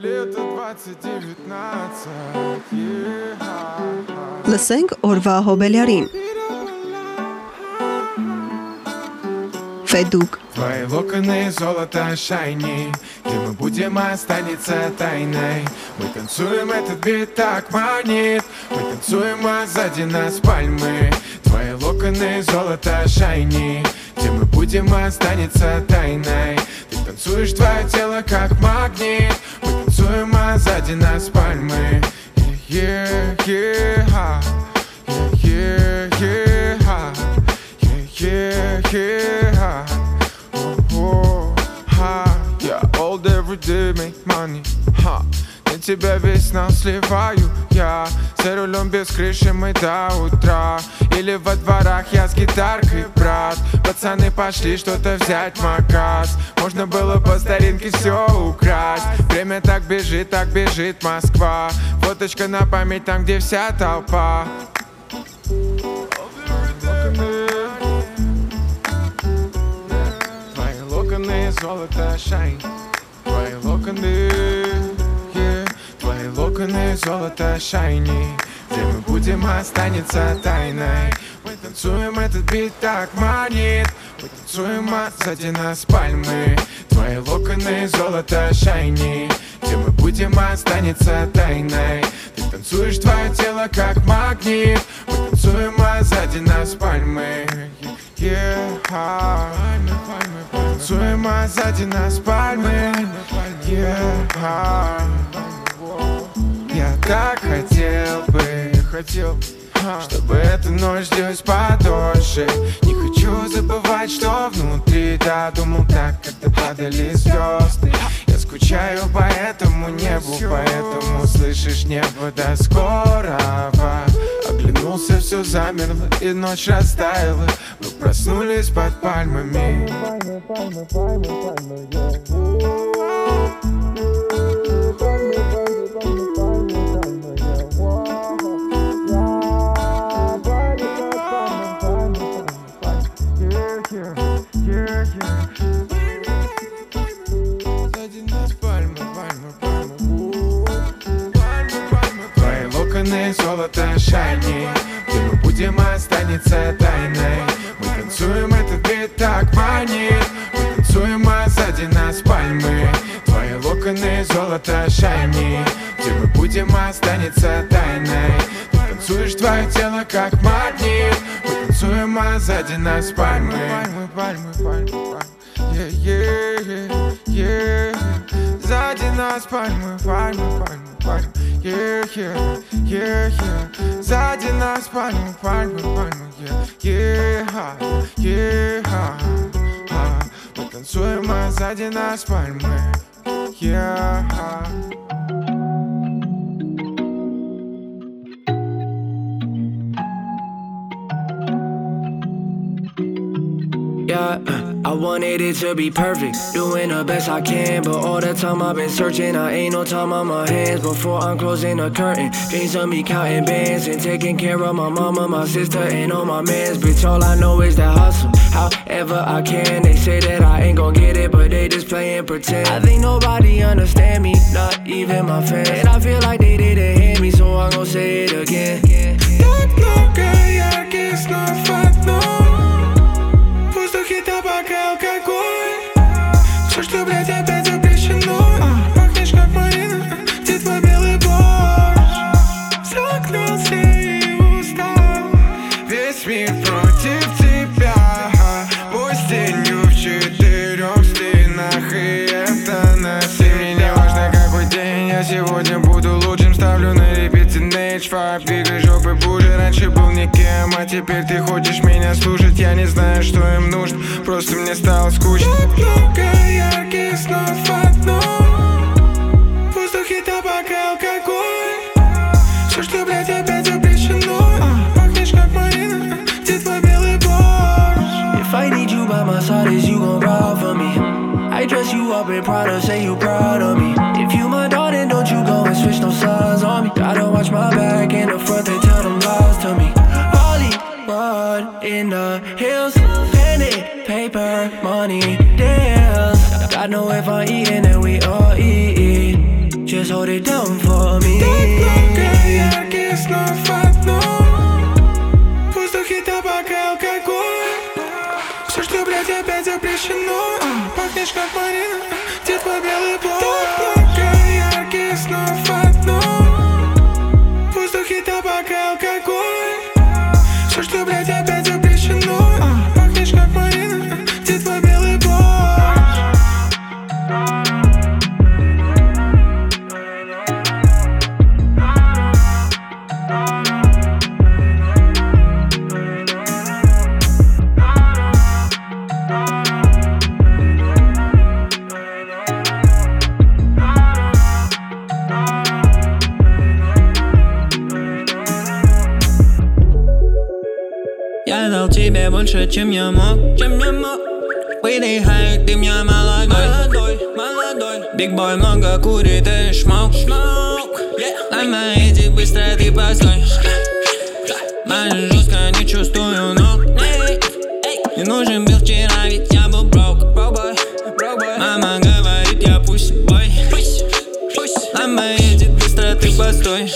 Лето 2019 yeah. Լսենք օրվա հոբելյարին։ Ֆեդուկ Твои локоны золото шайни Где мы будем останется тайной Мы танцуем этот бит так манит Мы танцуем, а сзади нас пальмы Твои локоны золото шайни Где мы будем останется тайной Ты танцуешь, твое тело как магнит Мы танцуем, а сзади нас пальмы Yeah, yeah, yeah, yeah, yeah, yeah, yeah, yeah. Oh, ha, я old every day, make money, ха На Тебя весь нас сливаю. Я За рулем без крыши мы до утра. Или во дворах я с гитаркой, брат. Пацаны пошли что-то взять в магаз Можно было по старинке все украсть. Время так бежит, так бежит Москва. Фоточка на память там, где вся толпа. Твои локоны золото шайн. Твои локоны. Локоны золото шайни. Где мы будем останется тайной. Мы танцуем этот бит так манит. Мы танцуем, а сзади нас пальмы. Твои локоны золото шайни. Где мы будем останется тайной. Ты танцуешь, твое тело как магнит. Мы танцуем, а сзади нас пальмы. Yeah, пальмы. Танцуем, а сзади нас пальмы. Yeah, так хотел бы, хотел чтобы эта ночь длилась подольше. Не хочу забывать, что внутри Да, думал так, когда падали звезды. Я скучаю по этому небу Поэтому, слышишь, небо до скорого. Оглянулся, все замерло И ночь растаяла. Мы проснулись под пальмами. Сзади золото шайни. Где мы будем останется тайной. Мы танцуем этот бит так манит Мы танцуем, а сзади нас пальмы. Твои локоны золото шайни. Где мы будем останется тайной. Ты танцуешь, твое тело как магнит Мы танцуем, а сзади нас пальмы. Пальмы, пальмы, пальмы, пальмы. Yeah, yeah, yeah, yeah. Сзади нас пальмы, пальмы, пальмы, пальмы Yeah, yeah, yeah, yeah. Сзади нас пальмы, пальмы, пальмы Yeah, yeah, yeah, yeah. Мы танцуем, а сзади нас пальмы Yeah Yeah, I wanted it to be perfect. Doing the best I can, but all the time I've been searching. I ain't no time on my hands before I'm closing the curtain. Dreams of me counting bands and taking care of my mama, my sister, and all my mans. Bitch, all I know is that hustle. However I can, they say that I ain't gon' get it, but they just playing pretend. I think nobody understand me, not even my fans. And I feel like they didn't hear me, so I'm gon' say it теперь ты хочешь меня слушать? Я не знаю, что им нужно Просто мне стало скучно. Так много ярких снов в одном В табак и алкоголь. Все, что, блядь, опять запрещено Пахнешь, как Марина, где твой белый борщ? If I need you by my side, is you gon' ride for me? I dress you up in Prada, say you proud of me. If you my darling, don't you go тебе больше, чем я мог, чем я мог. Выдыхай, ты меня молодой, молодой, молодой. Биг бой много курит и шмок, шмок На моей быстро ты постой. Моя жестко не чувствую ног Не нужен был вчера, ведь я был брок Мама говорит, я пусть бой. На моей быстро ты постой.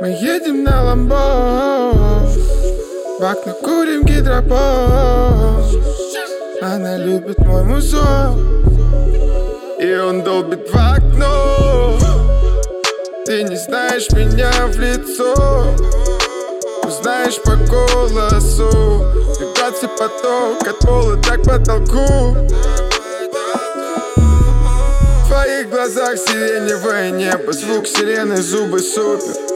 Мы едем на ламбо В окна курим гидропон Она любит мой музон И он долбит в окно. Ты не знаешь меня в лицо Узнаешь по голосу. Вибрации поток от пола так потолку. В твоих глазах сиреневое небо Звук сирены, зубы супер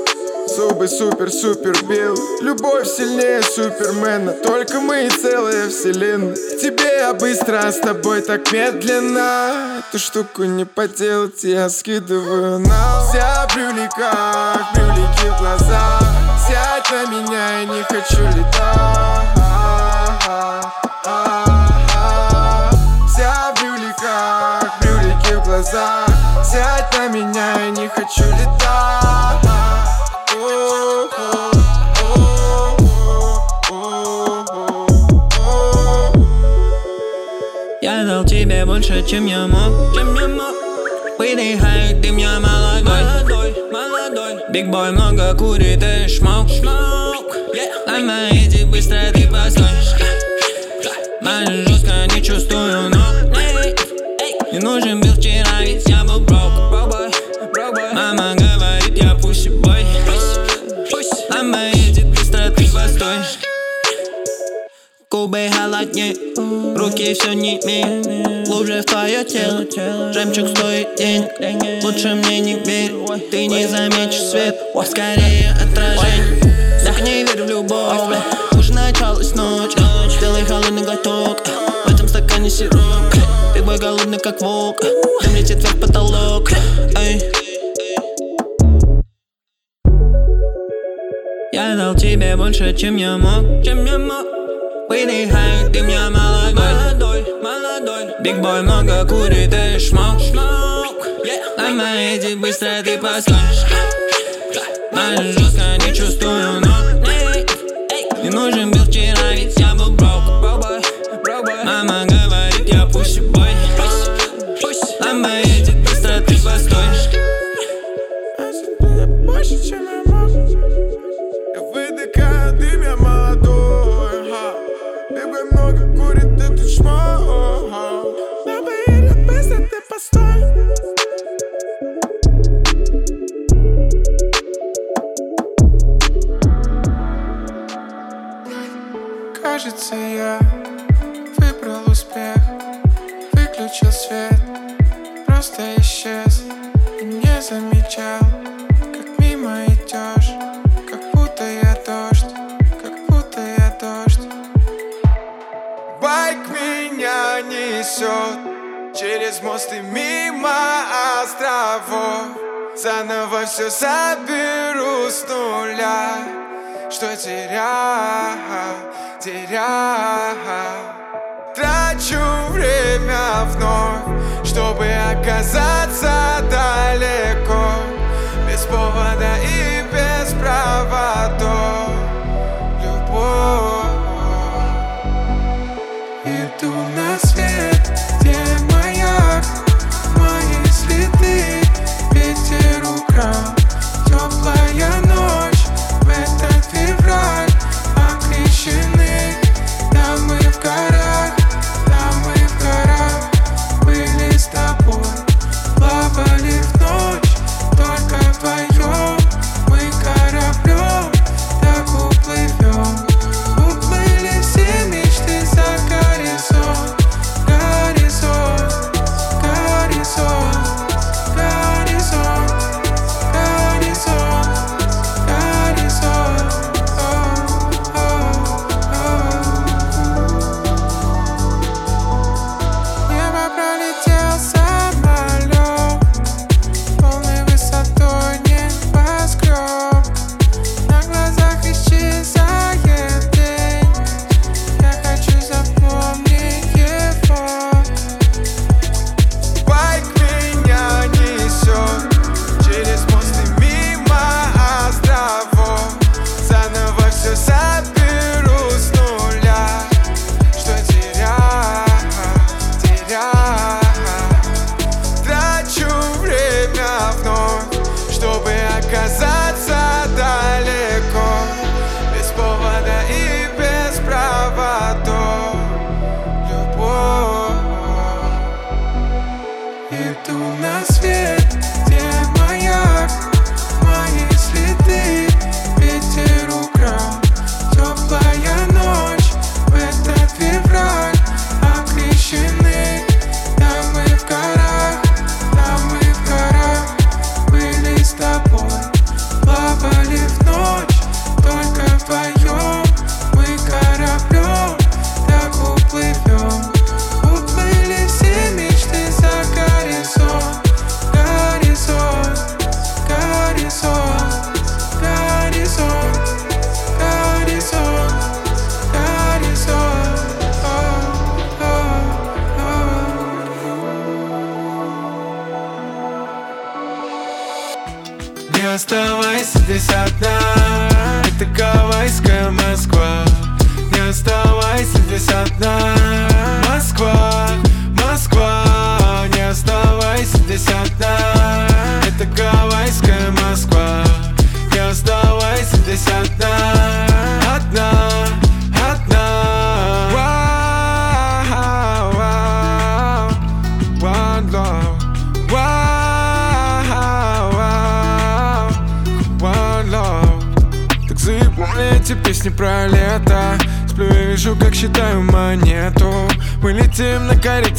Зубы супер-супер бел Любовь сильнее супермена Только мы и целая вселенная. Тебе я быстро, а с тобой так медленно. Эту штуку не поделать, я скидываю на Вся в брюликах, брюлики в глазах Сядь на меня, я не хочу летать. Вся в брюликах, брюлики в глазах Сядь на меня, я не хочу летать больше, чем я мог, чем я мог Выдыхай, ты меня молодой, молодой, молодой Биг бой много курит и шмок, шмок На моей быстро ты постой руки все не имеют Глубже в твое тело, жемчуг стоит денег. Лучше мне не верь, ты не заметишь свет. Скорее отражение, так не верь в любовь. Уже началась ночь, сделай холодный глоток. В этом стакане сироп, ты бой голодный как волк. Дым летит вверх потолок, эй. Я дал тебе больше, чем я мог, чем я мог? Выдыхай, ты меня молодой, молодой, молодой Биг бой много курит и шмок, шмок На моей быстро ты Моя жестко не чувствую Что теряю, теряю. Трачу время вновь Чтобы оказаться далеко Иду на свет,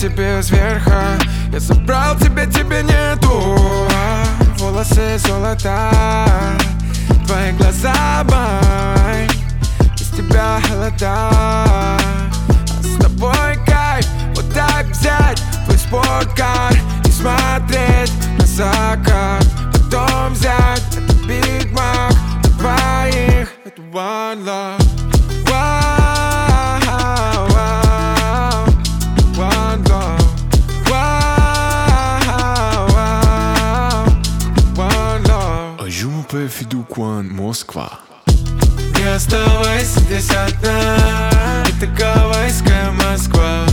на карете без верха Я забрал тебя, тебя нету. Волосы золота. Твои глаза май Kwan, Москва. Не оставайся здесь одна. Это гавайская Москва.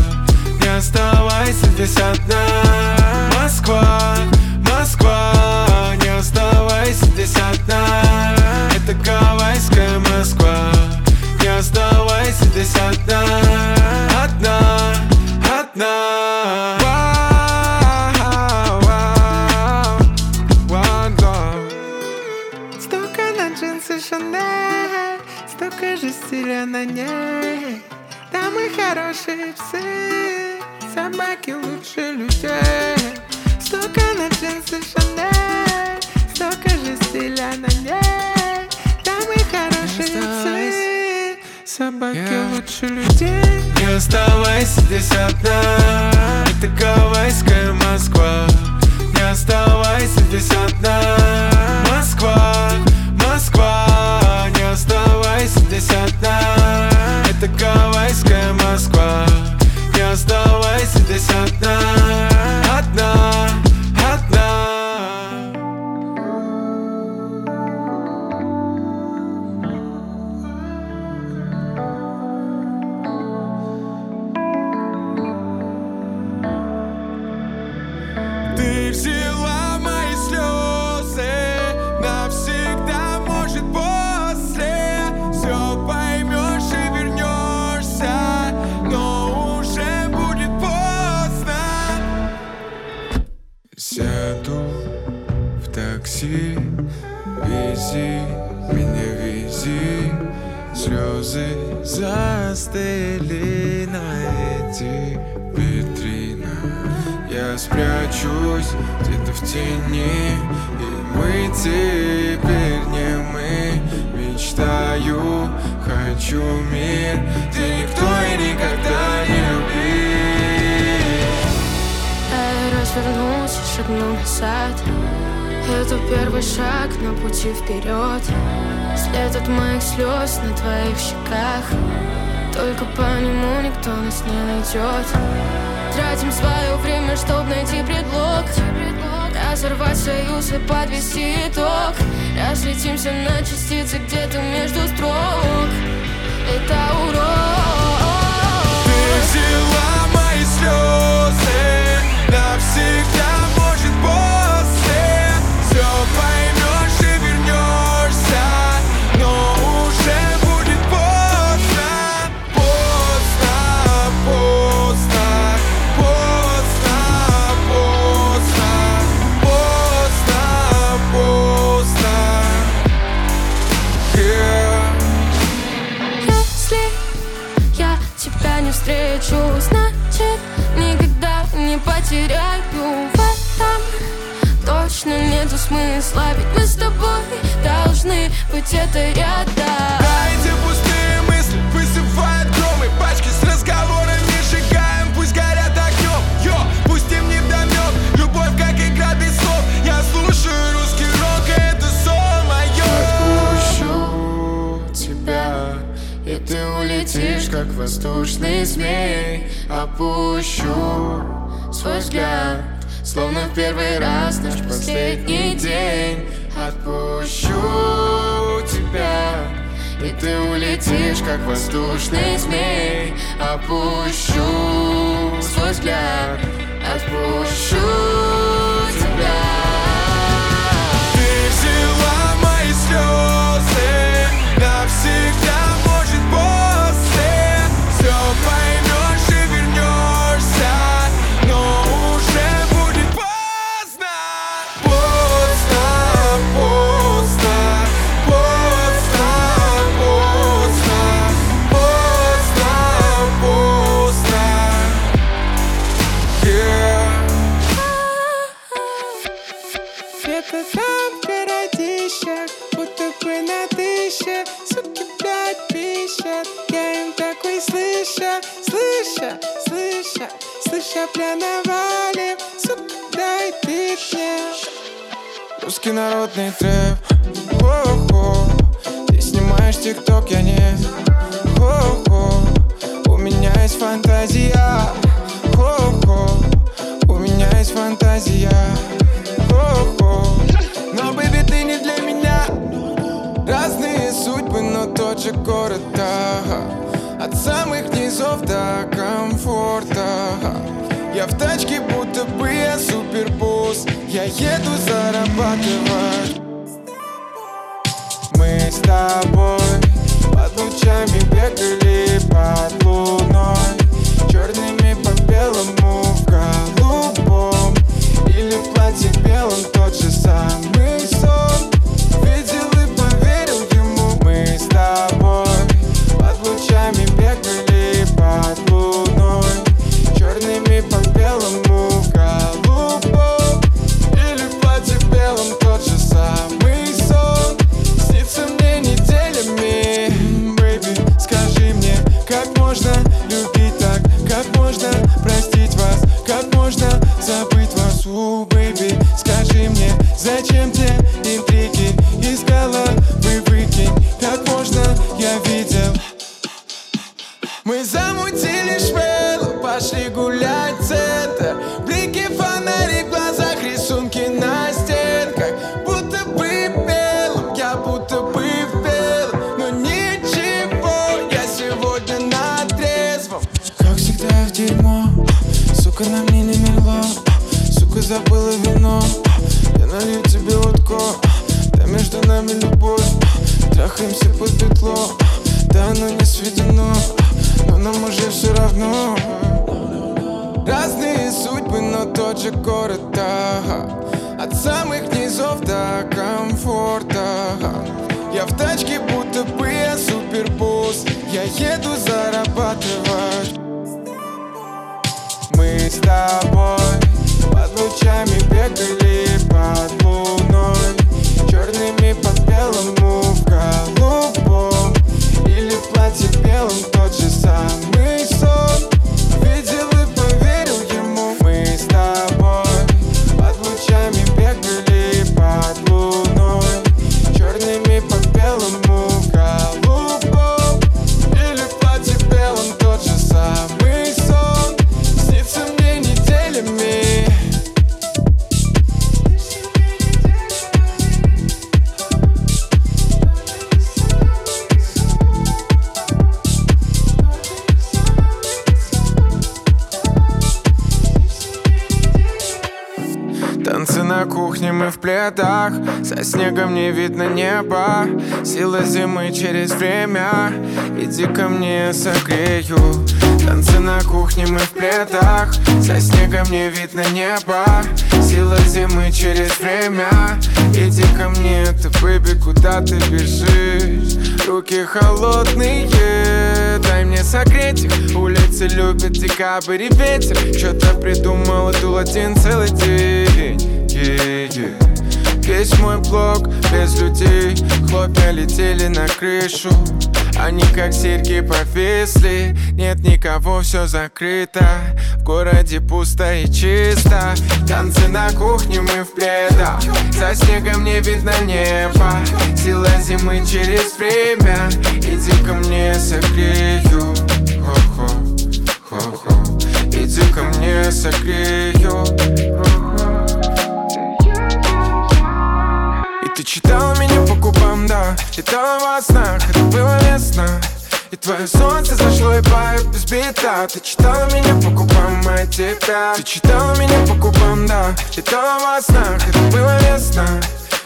Не оставайся здесь одна. Москва, Москва. Не оставайся здесь одна. Это гавайская Хорошие псы Собаки лучше людей. Столько на джинсы Шанель Столько же стиля на ней. Дамы хорошие псы Собаки лучше людей. Не оставайся здесь одна. Это гавайская Москва. Не оставайся здесь одна. Москва, Москва. Не оставайся здесь одна Это гавайская Москва. Не оставайся здесь одна Вези меня, вези Слезы застыли на этих витринах Я спрячусь где-то в тени И мы теперь не мы Мечтаю, хочу мир Где никто и никогда не любил Я развернулся, шагнул назад Это первый шаг на пути вперед. След от моих слез на твоих щеках. Только по нему никто нас не найдет. Тратим свое время, чтобы найти предлог. Разорвать союз и подвести итог. Разлетимся на частицы где-то между строк. Это урок. Ты взяла мои слезы Навсегда, Словно в первый раз наш последний день. Отпущу тебя И ты улетишь, как воздушный змей. Опущу свой взгляд Отпущу слыша, слыша, бля, навалим Сука, дай ты мне Русский народный трэп. Хо-хо. Ты снимаешь тикток, я нет. Хо-хо. У меня есть фантазия. Хо-хо. У меня есть фантазия. Хо-хо. Но, бэби, ты не для меня. Разные судьбы, но тот же город, ага. От самых низов до комфорта. Я в тачке, будто бы я супербосс. Я еду зарабатывать. Мы с тобой под лучами бегали под луной. Черными по белому в голубом Или в платье белом петло Да оно не сведено, но нам уже все равно. Разные судьбы, но тот же город, ага. От самых низов до комфорта. Я в тачке, будто бы я супербосс. Я еду зарабатывать. Мы с тобой под лучами бегали под луной. Черными по белому в голубом Платье белом тот же самый пледах Со снегом не видно неба. Сила зимы через время. Иди ко мне, согрею. Танцы на кухне, мы в пледах Со снегом не видно неба. Сила зимы через время. Иди ко мне, ты, бэби, куда ты бежишь? Руки холодные, дай мне согреть. Их Улицы любят декабрь и ветер. Что-то придумал, дул один целый день. Yeah, yeah. Весь мой блок без людей. Хлопья летели на крышу. Они как серьги повисли Нет никого, все закрыто. В городе пусто и чисто. Танцы на кухне, мы в пледах. За снегом не видно небо Сила зимы через время. Иди ко мне, согрею. Хо-хо, хо-хо. Иди ко мне, согрею читала меня по губам, да. Летала во снах, это было весна и твое солнце зашло и поет без бита. Ты читала меня по губам, а тебя? Ты читала меня по губам, да. Летала во снах, это было весна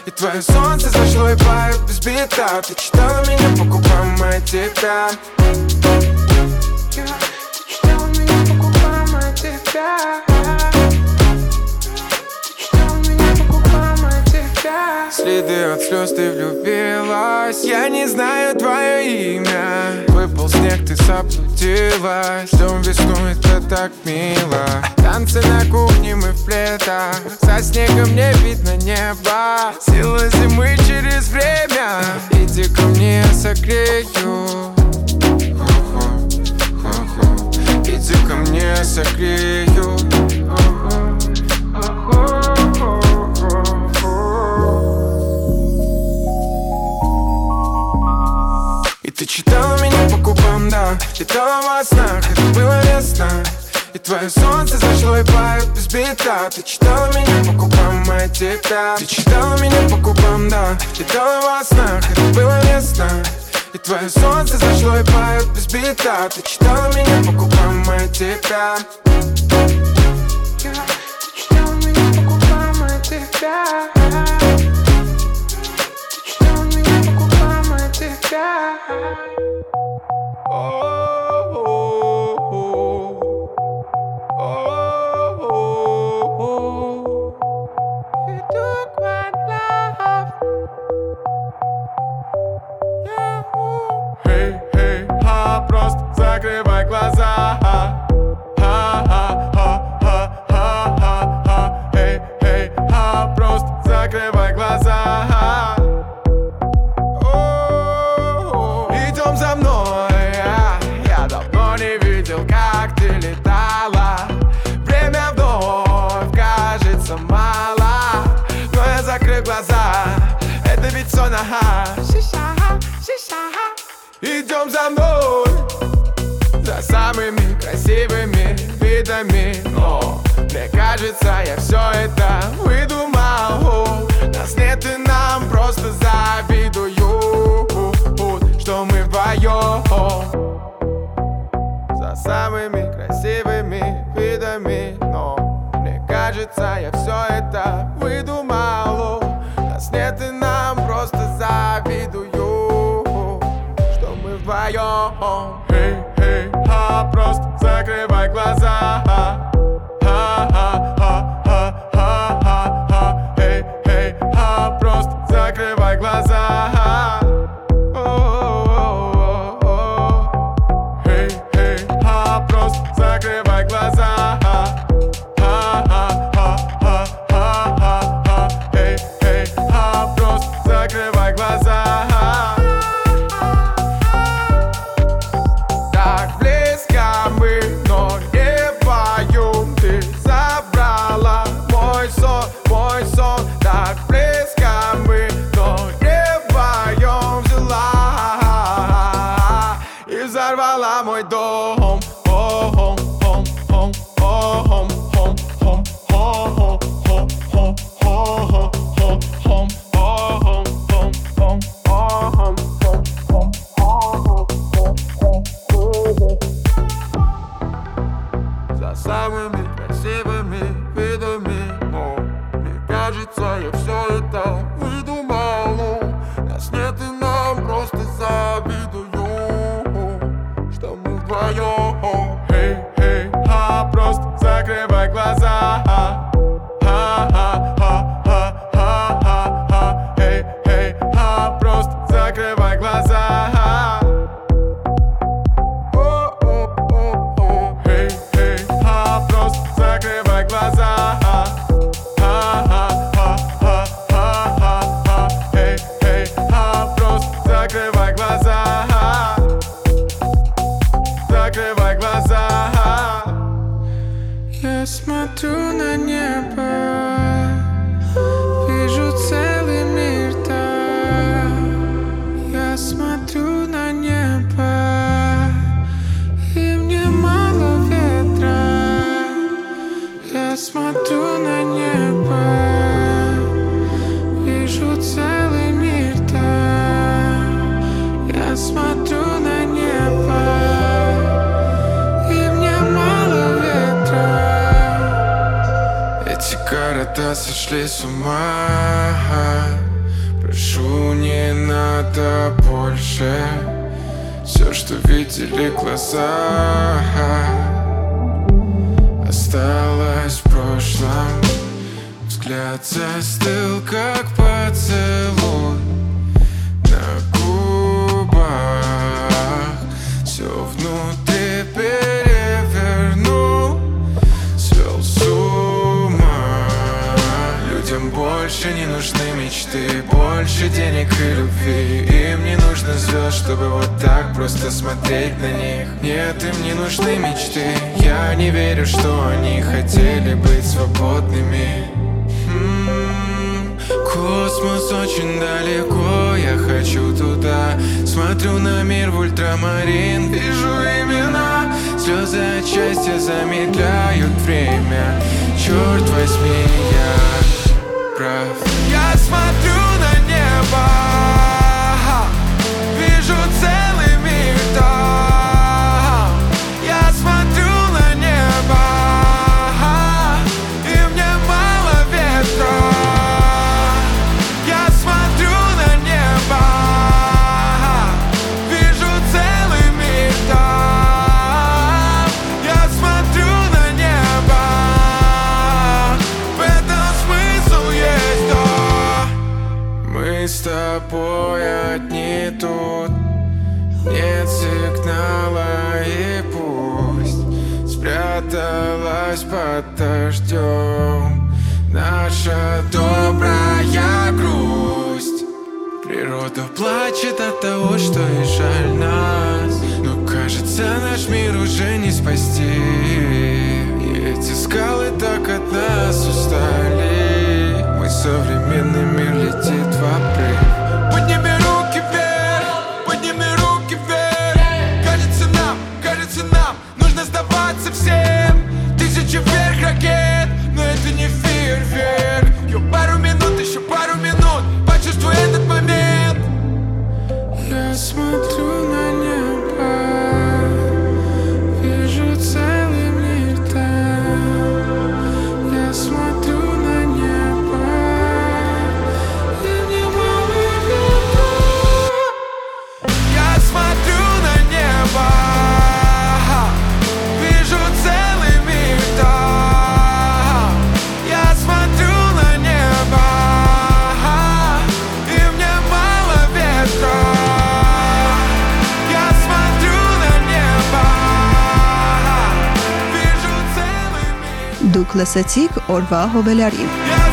И твое солнце зашло и поет без бита. Ты читала меня по губам, а тебя? Ты читала меня по губам, а тебя Следы от слез ты влюбилась. Я не знаю твое имя. Выпал снег, ты заблудилась. Дом весну, это так мило. Танцы на кухне, мы в пледах За снегом не видно неба. Сила зимы через время. Иди ко мне, согрею. Иди ко мне, согрею Летала во снах, это было весна И твое солнце зашло и поет без бита. Ты читала меня по губам, а тебя Ты читала меня по губам, да. Летала во снах, это было весна и твое солнце зашло и поет без бита. Ты читала меня по губам, а тебя Ты читала меня по губам, а тебя самыми красивыми видами Но мне кажется, я все это выдумал. Нас нет и нам просто завидую Что мы вдвоем Эй, эй, ха, просто закрывай глаза и взорвала мой дом сошли с ума. Прошу, не надо больше. Все, что видели глаза. Осталось в прошлом. Взгляд застыл, как поцелуй больше не нужны мечты Больше денег и любви. Им не нужно звезд, чтобы вот так просто смотреть на них. Нет, им не нужны мечты. Я не верю, что они хотели быть свободными. М, Космос очень далеко, я хочу туда. Смотрю на мир в ультрамарин, вижу имена. Слезы от счастья замедляют время. Черт возьми, я прав. Я смотрю на небо Դուք լսեցիք օրվա հոբելարին։ Я